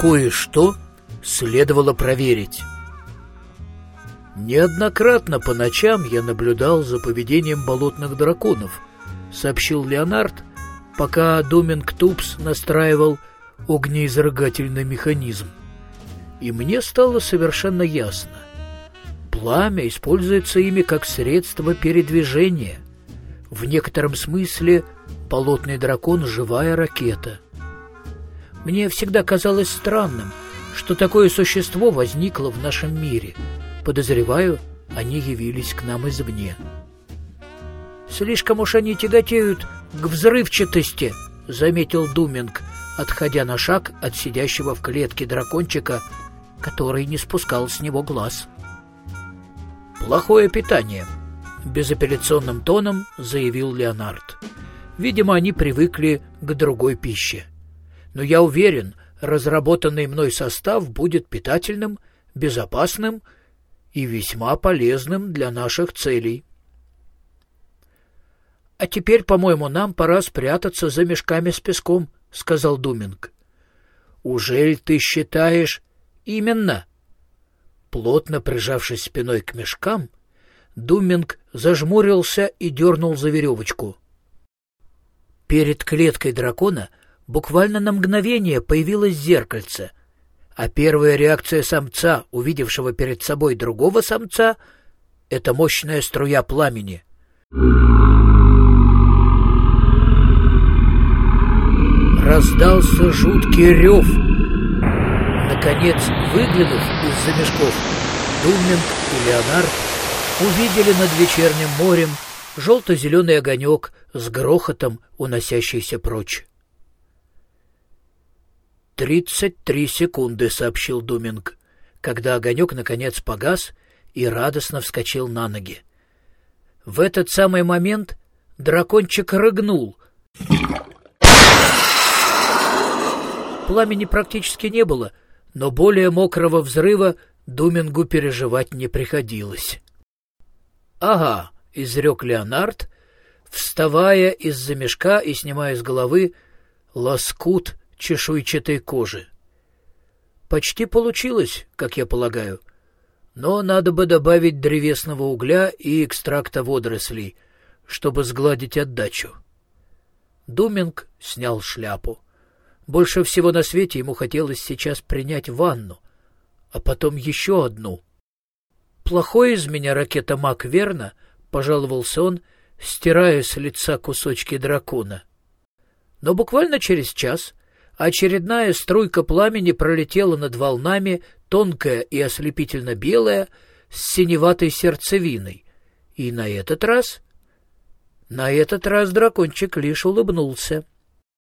Кое-что следовало проверить. Неоднократно по ночам я наблюдал за поведением болотных драконов, сообщил Леонард, пока Думинг Тупс настраивал огнеизрыгательный механизм. И мне стало совершенно ясно. Пламя используется ими как средство передвижения. В некотором смысле болотный дракон — живая ракета. Мне всегда казалось странным, что такое существо возникло в нашем мире — Подозреваю, они явились к нам извне. «Слишком уж они тяготеют к взрывчатости», — заметил Думинг, отходя на шаг от сидящего в клетке дракончика, который не спускал с него глаз. «Плохое питание», — безапелляционным тоном заявил Леонард. «Видимо, они привыкли к другой пище. Но я уверен, разработанный мной состав будет питательным, безопасным и весьма полезным для наших целей. — А теперь, по-моему, нам пора спрятаться за мешками с песком, — сказал Думинг. — Ужель ты считаешь... — Именно. Плотно прижавшись спиной к мешкам, Думинг зажмурился и дернул за веревочку. Перед клеткой дракона буквально на мгновение появилось зеркальце — а первая реакция самца, увидевшего перед собой другого самца, — это мощная струя пламени. Раздался жуткий рев. Наконец, выглянув из-за мешков, Думинг и Леонард увидели над вечерним морем желто-зеленый огонек с грохотом, уносящийся прочь. «Тридцать три секунды», — сообщил Думинг, когда огонек наконец погас и радостно вскочил на ноги. В этот самый момент дракончик рыгнул. Пламени практически не было, но более мокрого взрыва Думингу переживать не приходилось. «Ага», — изрек Леонард, вставая из-за мешка и снимая с головы лоскут чешуйчатой кожи. Почти получилось, как я полагаю. Но надо бы добавить древесного угля и экстракта водорослей, чтобы сгладить отдачу. Думинг снял шляпу. Больше всего на свете ему хотелось сейчас принять ванну, а потом еще одну. «Плохой из меня ракета-маг, верно?» — пожаловался он, стирая с лица кусочки дракона. Но буквально через час Очередная струйка пламени пролетела над волнами, тонкая и ослепительно белая, с синеватой сердцевиной. И на этот раз... На этот раз дракончик лишь улыбнулся. —